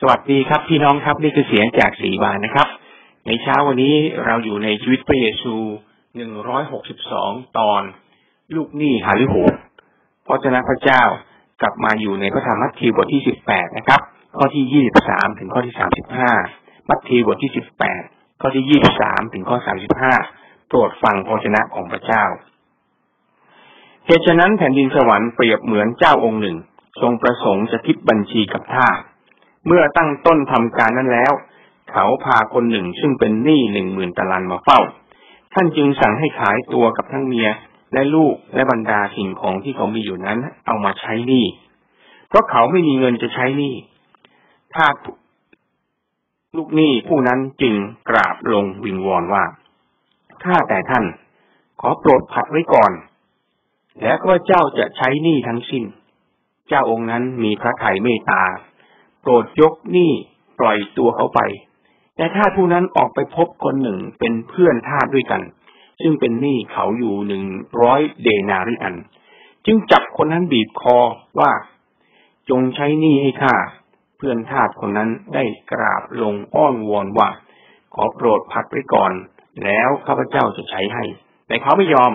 สวัสดีครับพี่น้องครับนี่คือเสียงจากสีบานนะครับ ในเช้าวันนี้เราอยู่ในชีวิตพระเยซูหนึ่งร้อยหกสิบสองตอน ลูกหนี้หาลิโหดพระเจ้าพระเจ้ากลับมาอยู่ในพระธรรมมัทธิวบทที่สิบแปดนะครับ ข้อที่ยี่สิบสามถึงข้อที่สามสิบห้ามัทธิวบทที่สิบแปดข้อที่ยี่สิบสามถึงข้อสามสิบห้าโปรดฟังพระเจ้าของพระเจ้าเหตุฉะนั้นแผ่นดินสวรรค์เปรียบเหมือนเจ้าองค์หนึ่ง ทรงประสงค์จะคิดบัญชีกับท่า เมื่อตั้งต้นทำการนั้นแล้ว เขาพาคนหนึ่งซึ่งเป็นหนี้หนึ่งหมื่นตะลันมาเฝ้า ท่านจึงสั่งให้ขายตัวกับทั้งเมียและลูกและบรรดาสิ่งของที่เขามีอยู่นั้น เอามาใช้หนี้เพราะเขาไม่มีเงินจะใช้หนี้ถ้าลูกหนี้ผู้นั้นจึงกราบลงวิงวอนว่าถ้าแต่ท่าน ขอโปรดผัดไว้ก่อน และก็เจ้าจะใช้หนี้ทั้งสิ้น เจ้าองค์นั้นมีพระทัยเมตตา โปรดยกหนี้ปล่อยตัวเขาไป แต่ถ้าผู้นั้นออกไปพบคนหนึ่งเป็นเพื่อนทาสด้วยกัน ซึ่งเป็นหนี้เขาอยู่หนึ่งร้อยเดนาริอัน จึงจับคนนั้นบีบคอว่า จงใช้หนี้ให้ข้าเพื่อนทาสคนนั้นได้กราบลงอ้อนวอนว่า ขอโปรดพักไว้ก่อน แล้วข้าพเจ้าจะใช้ให้ แต่เขาไม่ยอม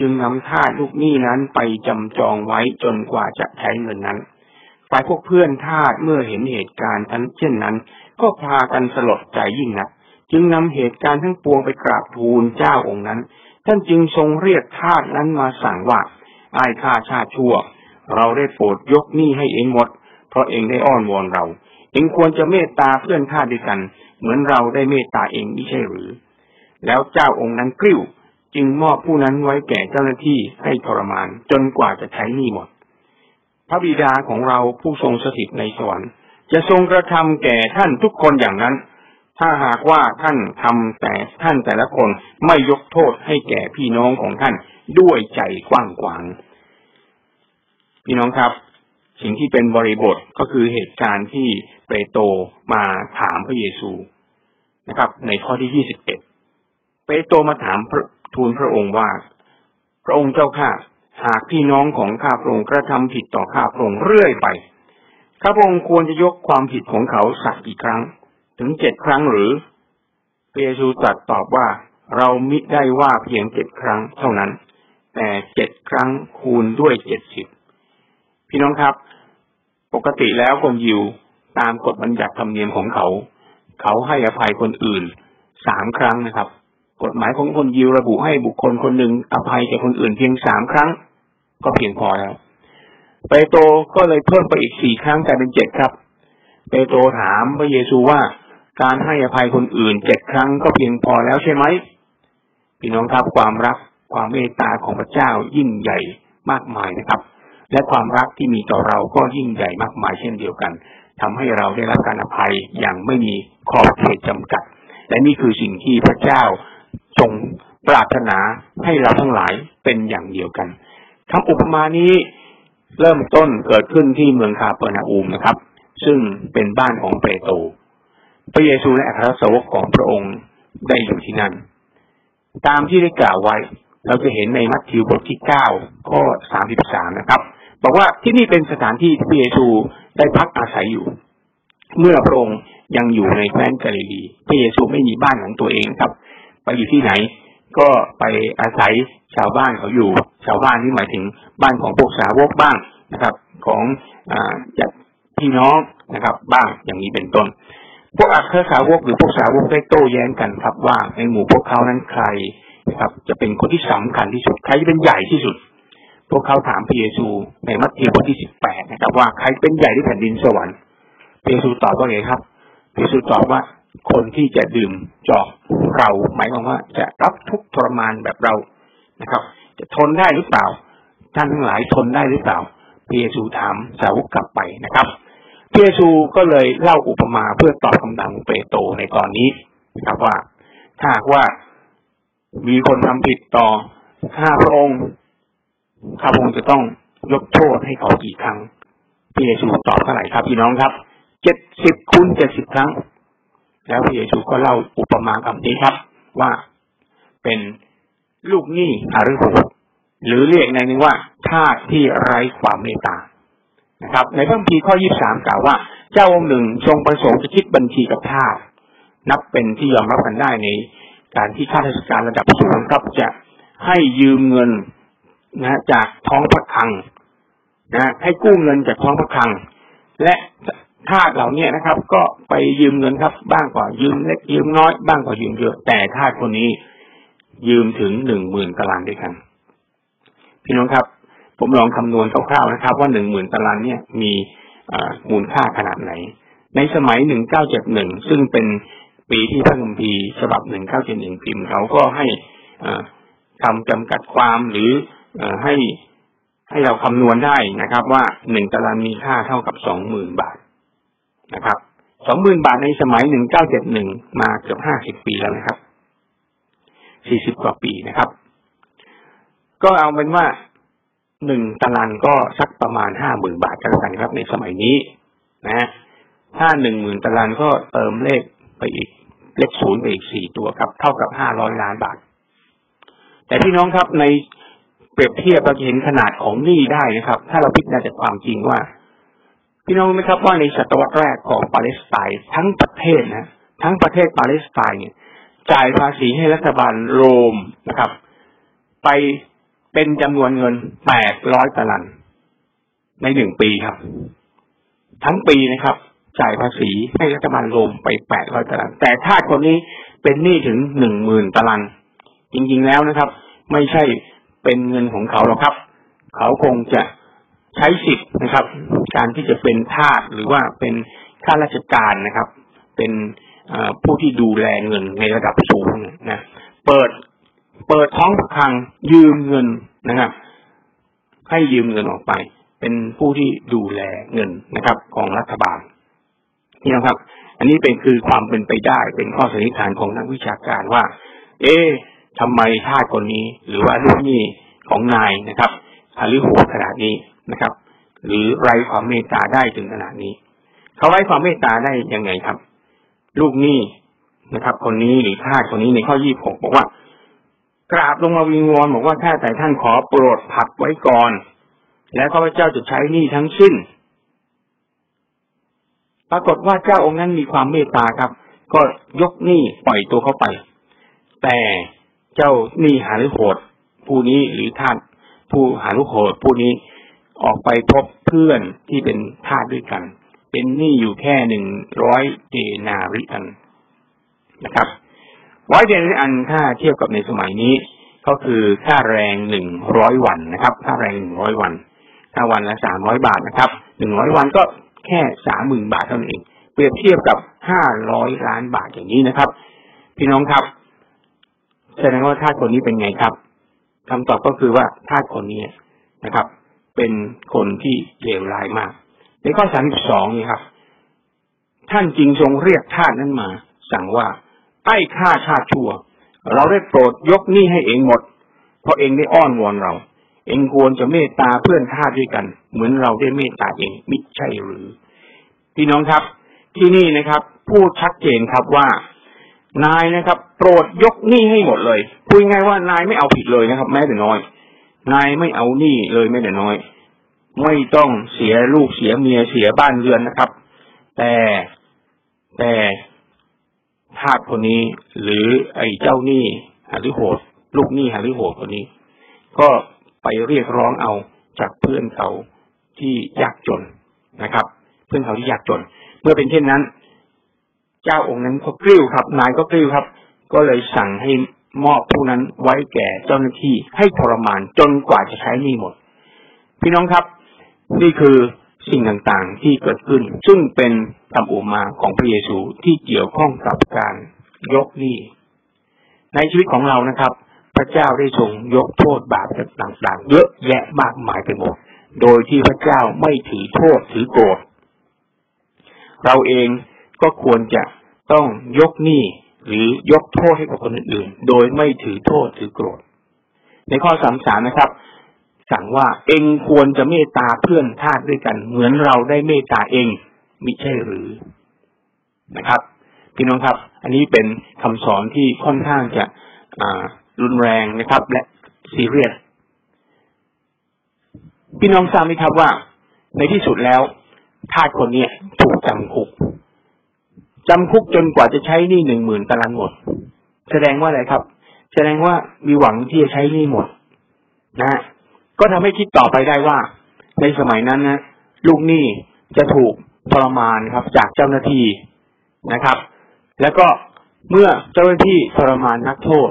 จึงนำทาสลูกหนี้นั้นไปจำจองไว้จนกว่าจะใช้เงินนั้น ฝ่ายพวกเพื่อนทาสเมื่อเห็นเหตุการณ์ทั้นเช่นนั้น ก็พากันสลดใจยิ่งนักจึงนำเหตุการณ์ทั้งปวงไปกราบทูลเจ้าองค์นั้น ท่านจึงทรงเรียกทาสนั้นมาสั่งว่าไอ้ข้าชาติชั่ว เราได้โปรดยกหนี้ให้เองหมด เพราะเองได้อ้อนวอนเรา เองควรจะเมตตาเพื่อนทาสด้วยกัน เหมือนเราได้เมตตาเองไม่ใช่หรือ แล้วเจ้าองค์นั้นกริ้ว จึงมอบผู้นั้นไว้แก่เจ้าหน้าที่ให้ทรมานจนกว่าจะใช้หนี้หมด พระบิดาของเราผู้ทรงสถิตในสวรรค์ จะทรงกระทำแก่ท่านทุกคนอย่างนั้น ถ้าหากว่าท่านทำแต่ท่านแต่ละคนไม่ยกโทษให้แก่พี่น้องของท่านด้วยใจกว้างขวางพี่น้องครับ สิ่งที่เป็นบริบทก็คือเหตุการณ์ที่เปโตรมาถามพระเยซูนะครับ ในข้อที่ยี่สิบเอ็ดเปโตรมาถามทูลพระองค์ว่า พระองค์เจ้าข้า หากพี่น้องของข้าพระองค์กระทำผิดต่อข้าพระองค์เรื่อยไป ข้าพระองค์ควรจะยกความผิดของเขาสักกี่ครั้ง ถึงเจ็ดครั้งหรือเปเยซูตรัสตอบว่าเรามิได้ว่าเพียงเจ็ดครั้งเท่านั้น แต่เจ็ดครั้งคูณด้วยเจ็ดสิบพี่น้องครับ ปกติแล้วคนยิวตามกฎบัญญัติธรรมเนียมของเขา เขาให้อภัยคนอื่นสามครั้งนะครับ กฎหมายของคนยิวระบุให้บุคคลคนหนึ่งอภัยแก่คนอื่นเพียงสามครั้ง ก็เพียงพอแล้วเปโตรก็เลยเพิ่มไปอีกสี่ครั้งกลายเป็นเจ็ดครับ เปโตรถามพระเยซูว่าการให้อภัยคนอื่นเจ็ดครั้งก็เพียงพอแล้วใช่ไหมพี่น้องครับความรักความเมตตาของพระเจ้ายิ่งใหญ่มากมายนะครับ และความรักที่มีต่อเราก็ยิ่งใหญ่มากมายเช่นเดียวกันทำให้เราได้รับการอภัยอย่างไม่มีขอบเขตจำกัด และนี่คือสิ่งที่พระเจ้า ทรงปรารถนาให้เราทั้งหลายเป็นอย่างเดียวกันคำอุปมานี้เริ่มต้นเกิดขึ้นที่เมืองคาเปอร์นาอูมนะครับ ซึ่งเป็นบ้านของเปโตรพระเยซูและอัครสาวกของพระองค์ได้อยู่ที่นั่น ตามที่ได้กล่าวไว้ เราจะเห็นในมัทธิวบทที่เก้าข้อสามสิบสามนะครับ บอกว่าที่นี่เป็นสถานที่ที่พระเยซูได้พักอาศัยอยู่ เมื่อพระองค์ยังอยู่ในแคว้นกาลิลีพระเยซูไม่มีบ้านของตัวเองครับ ไปอยู่ที่ไหน ก็ไปอาศัยชาวบ้านเขาอยู่ ชาวบ้านนี่หมายถึงบ้านของพวกสาวกบ้างนะครับ ของจากพี่น้องนะครับ บ้างอย่างนี้เป็นต้น พวกอัครสาวกหรือพวกสาวกได้โต้แย้งกันครับว่าในหมู่พวกเขานั้นใครนะครับ จะเป็นคนที่สำคัญที่สุดใครจะเป็นใหญ่ที่สุด พวกเขาถามพระเยซูในมัทธิวบทที่สิบแปดนะครับ ว่าใครเป็นใหญ่ที่แผ่นดินสวรรค์พระเยซูตอบว่าไงครับพระเยซูตอบว่า คนที่จะดื่มจอกเราหมายความว่า จะรับทุกทรมานแบบเรานะครับ จะทนได้หรือเปล่า ท่านทั้งหลายทนได้หรือเปล่าเปียซูถามสาวกกลับไปนะครับเปียซูก็เลยเล่าอุปมาเพื่อตอบคำถามเปโตในตอนนี้นะครับว่า ถ้าว่ามีคนทำผิดต่อข้าพระองค์ข้าพระองค์จะต้องยกโทษให้เขากี่ครั้งพระเยซูตอบเท่าไหร่ครับพี่น้องครับเจ็ดสิบคูณเจ็ดสิบครั้ง แล้วพระเยซูก็เล่าอุปมาคำนี้ครับ ว่าเป็นลูกหนี้อารุโหหรือเรียกในนึงว่าทาสที่ไร้ความเมตตานะครับ ในพระคัมภีร์ข้อยี่สามกล่าวว่า เจ้าองค์หนึ่งทรงประสงค์จะคิดบัญชีกับทาสนับเป็นที่ยอมรับกันได้ในการที่ข้าราชการระดับสูงครับจะให้ยืมเงินนะจากท้องพระคลังนะให้กู้เงินจากท้องพระคลัง และ ทาสเหล่านี้นะครับ ก็ไปยืมเงินครับ บ้างกว่ายืมเล็กยืมน้อยบ้างกว่ายืมเยอะ แต่ทาสคนนี้ยืมถึงหนึ่งหมื่นตารางด้วยกัน พี่น้องครับ ผมลองคำนวณคร่าวๆนะครับ ว่าหนึ่งหมื่นตารางเนี่ยมีมูลค่าขนาดไหน ในสมัยหนึ่งเก้าเจ็ดหนึ่งซึ่งเป็นปีที่พระคัมภีร์ฉบับหนึ่งเก้าเจ็ดหนึ่งพิมพ์เขาก็ให้คำจำกัดความหรือให้ให้เราคำนวณได้นะครับ ว่าหนึ่งตารางมีค่าเท่ากับสองหมื่นบาท นะครับสองหมื่นบาทในสมัยหนึ่งเก้าเจ็ดหนึ่งมาเกือบห้าสิบปีแล้วนะครับสี่สิบกว่าปีนะครับ ก็เอาเป็นว่าหนึ่งตารางก็สักประมาณห้าหมื่นบาทกันแล้วกันครับ ในสมัยนี้นะถ้าหนึ่งหมื่นตารางก็เติมเลขไปอีก เลขศูนย์ไปอีกสี่ตัวครับ เท่ากับห้าร้อยล้านบาท แต่พี่น้องครับในเปรียบเทียบเราจะเห็นขนาดของหนี้ได้นะครับ ถ้าเราพิจารณาจากความจริงว่า พี่น้องไหมครับว่าในศตวรรษแรกของปาเลสไตน์ทั้งประเทศนะทั้งประเทศปาเลสไตน์เนี่ยจ่ายภาษีให้รัฐบาลโรมนะครับ ไปเป็นจำนวนเงินแปดร้อยตลัน ในหนึ่งปีครับ ทั้งปีนะครับ จ่ายภาษีให้รัฐบาลโรมไปแปดร้อยตลัน แต่ถ้าคนนี้เป็นหนี้ถึงหนึ่งหมื่นตลัน จริงๆแล้วนะครับ ไม่ใช่เป็นเงินของเขาหรอกครับ เขาคงจะ ใช้สิทธิ์นะครับ การที่จะเป็นทาสหรือว่าเป็นข้าราชการนะครับ เป็นผู้ที่ดูแลเงินในระดับสูงนะเปิดเปิดท้องคลังยืมเงินนะครับ ให้ยืมเงินออกไป เป็นผู้ที่ดูแลเงินนะครับ ของรัฐบาลนี่นะครับ อันนี้เป็นคือความเป็นไปได้เป็นข้อสันนิษฐานของนักวิชาการว่า เอ๊ะทำไมทาสคนนี้ หรือว่าลูกหนี้ของนายนะครับฮาริโหขนาดนี้ นะครับ หรือไร้ความเมตตาได้ถึงขนาดนี้ เขาไร้ความเมตตาได้ยังไงครับ ลูกหนี้นะครับ คนนี้หรือทาสคนนี้ในข้อยี่หกบอกว่า กราบลงมาวิงวอนบอกว่าถ้าแต่ท่านขอโปรดผัดไว้ก่อน แล้วข้าพเจ้าจะใช้หนี้ทั้งสิ้น ปรากฏว่าเจ้าองค์นั้นมีความเมตตาครับ ก็ยกหนี้ปล่อยตัวเข้าไป แต่เจ้าหนี้หาหรือโหดผู้นี้หรือท่านผู้หาลุโหดผู้นี้ ออกไปพบเพื่อนที่เป็นทาสด้วยกัน เป็นหนี้อยู่แค่หนึ่งร้อยเดนาริอันนะครับร้อยเดนาริอันถ้าเทียบกับในสมัยนี้ ก็คือค่าแรงหนึ่งร้อยวันนะครับ ค่าแรงหนึ่งร้อยวันถ้าวันละสามร้อยบาทนะครับหนึ่งร้อยวันก็แค่สามหมื่นบาทเท่านั้นเองเปรียบเทียบกับห้าร้อยล้านบาทอย่างนี้นะครับ พี่น้องครับแสดงว่าทาสคนนี้เป็นไงครับคำตอบก็คือว่าทาสคนนี้นะครับ เป็นคนที่เลวร้ายมาก ในข้อสามสิบสองนี่ครับ ท่านจริงทรงเรียกทาสนั้นมา สั่งว่า ไอ้ข้าชาติชั่ว เราได้โปรดยกหนี้ให้เองหมด เพราะเองได้อ้อนวอนเรา เองควรจะเมตตาเพื่อนทาสด้วยกัน เหมือนเราได้เมตตาเองมิใช่หรือ พี่น้องครับ ที่นี่นะครับ พูดชัดเจนครับว่านายนะครับ โปรดยกหนี้ให้หมดเลยพูดง่ายว่านายไม่เอาผิดเลยนะครับ แม้แต่น้อย นายไม่เอาหนี้เลยแม้แต่น้อย ไม่ต้องเสียลูกเสียเมียเสียบ้านเรือนนะครับ แต่แต่ทาสคนนี้ หรือไอ้เจ้าหนี้หารือโหด ลูกหนี้หารือโหดคนนี้ ก็ไปเรียกร้องเอาจากเพื่อนเขาที่ยากจนนะครับ เพื่อนเขาที่ยากจน เมื่อเป็นเช่นนั้น เจ้าองค์นั้นก็กริ้วครับ นายก็กริ้วครับ ก็เลยสั่งให้ มอบผู้นั้นไว้แก่เจ้าหน้าที่ให้ทรมานจนกว่าจะใช้นี้หมด พี่น้องครับ นี่คือสิ่งต่างๆที่เกิดขึ้น ซึ่งเป็นคำอุมาของพระเยซูที่เกี่ยวข้องกับการยกหนี้ ในชีวิตของเรานะครับ พระเจ้าได้ทรงยกโทษบาปต่างๆ เยอะแยะมากมายไปหมด โดยที่พระเจ้าไม่ถือโทษถือโกรธเราเองก็ควรจะต้องยกหนี้ หรือยกโทษให้กับคนอื่นๆ โดยไม่ถือโทษถือโกรธ ในข้อสามสามนะครับ สั่งว่าเองควรจะเมตตาเพื่อนทาสด้วยกัน เหมือนเราได้เมตตาเองมิใช่หรือนะครับ พี่น้องครับ อันนี้เป็นคำสอนที่ค่อนข้างจะรุนแรงนะครับ และซีเรียสพี่น้องทราบไหมครับว่า ในที่สุดแล้วทาสคนนี้ถูกจำคุก จำคุกจนกว่าจะใช้หนี้หนึ่งหมื่นตารางหมด แสดงว่าอะไรครับ แสดงว่ามีหวังที่จะใช้หนี้หมด นะ ก็ทำให้คิดต่อไปได้ว่า ในสมัยนั้นนะลูกหนี้จะถูกทรมานครับ จากเจ้าหน้าที่นะครับ แล้วก็เมื่อเจ้าหน้าที่ทรมานนักโทษ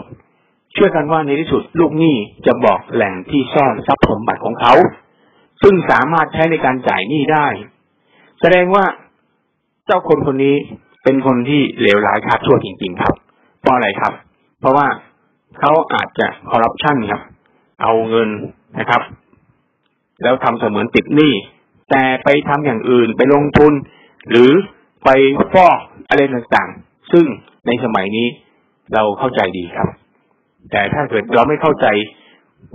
ช่วยกันว่าในที่สุดลูกหนี้จะบอกแหล่งที่ซ่อนทรัพย์สมบัติของเขา ซึ่งสามารถใช้ในการจ่ายหนี้ได้ แสดงว่าเจ้าคนคนนี้ เป็นคนที่เลวร้ายคาดชั่วจริง ๆ ครับเพราะอะไรครับ เพราะว่าเขาอาจจะคอร์รัปชันครับ เอาเงินนะครับ แล้วทำเสมือนติดหนี้แต่ไปทำอย่างอื่นไปลงทุน หรือไปฟอกอะไรต่างๆ ซึ่งในสมัยนี้เราเข้าใจดีครับ แต่ถ้าเกิดเราไม่เข้าใจ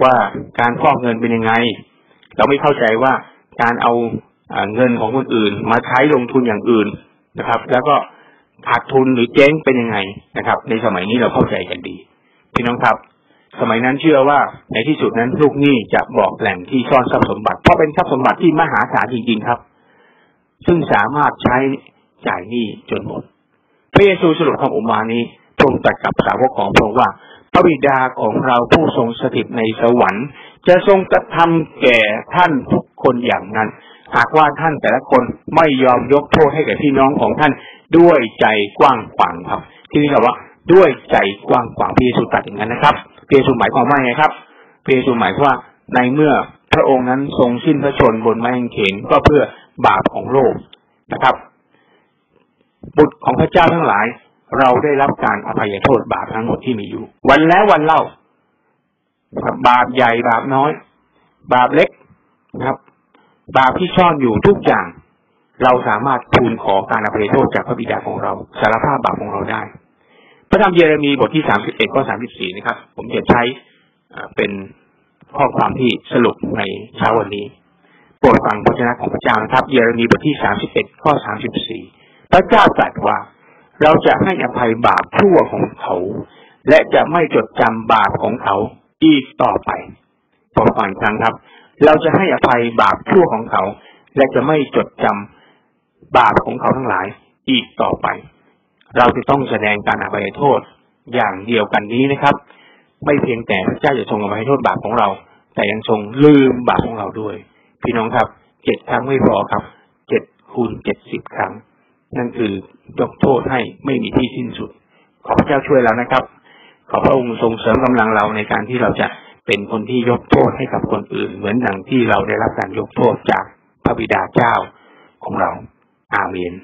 ว่าการฟอกเงินเป็นยังไง เราไม่เข้าใจว่าการเอาเงินของคนอื่น มาใช้ลงทุนอย่างอื่นนะครับ แล้วก็ ขาดทุนหรือเจ๊งเป็นยังไงนะครับ ในสมัยนี้เราเข้าใจกันดี พี่น้องครับ สมัยนั้นเชื่อว่าในที่สุดนั้นลูกหนี้จะบอกแหล่งที่ซ่อนทรัพย์สมบัติเพราะเป็นทรัพย์สมบัติที่มหาศาลจริง ๆครับ ซึ่งสามารถใช้จ่ายหนี้จนหมด พระเยซูสรุปคำอุมานี้ทรงตรัสกับสาวกของพระองค์ว่าพระบิดาของเราผู้ทรงสถิตในสวรรค์ จะทรงกระทำแก่ท่านทุกคนอย่างนั้น หากว่าท่านแต่ละคนไม่ยอมยกโทษให้แก่พี่น้องของท่าน ด้วยใจกว้างขวางครับ ที่นี่คำว่าด้วยใจกว้างขวางพี่เยซูตรัสอย่างนั้นนะครับพี่เยซูหมายความว่าไงครับพี่เยซูหมายว่าในเมื่อพระองค์นั้นทรงสิ้นพระชนบนไม้กางเขนก็เพื่อบาปของโลกนะครับ บุตรของพระเจ้าทั้งหลาย เราได้รับการอภัยโทษบาปทั้งหมดที่มีอยู่ วันแล้ววันเล่าบบาปใหญ่บาปน้อย บาปเล็กนะครับ บาปที่ซ่อนอยู่ทุกอย่าง เราสามารถทูลขอการอภัยโทษจากพระบิดาของเรา สารภาพบาปของเราได้ พระธรรมเยเรมีบทที่สามสิบเอ็ดข้อสามสิบสี่นะครับ ผมจะใช้เป็นข้อความที่สรุปในเช้าวันนี้โปรดฟังพระเจ้าของพระเจ้านะครับ เยเรมีบทที่สามสิบเอ็ดข้อสามสิบสี่พระเจ้าตรัสว่า เราจะให้อภัยบาปชั่วของเขา และจะไม่จดจำบาปของเขาอีกต่อไปผมฟังครั้งครับ เราจะให้อภัยบาปชั่วของเขา และจะไม่จดจำ บาปของเขาทั้งหลายอีกต่อไป เราจะต้องแสดงการอภัยโทษอย่างเดียวกันนี้นะครับ ไม่เพียงแต่พระเจ้าจะทรงอภัยโทษบาปของเรา แต่ยังทรงลืมบาปของเราด้วย พี่น้องครับเจ็ดครั้งไม่พอครับเจ็ดคูณเจ็ดสิบครั้ง นั่นคือยกโทษให้ไม่มีที่สิ้นสุด ขอพระเจ้าช่วยเรานะครับ ขอพระองค์ทรงเสริมกำลังเราในการที่เราจะเป็นคนที่ยกโทษให้กับคนอื่น เหมือนดังที่เราได้รับการยกโทษจากพระบิดาเจ้าของเรา อาเมน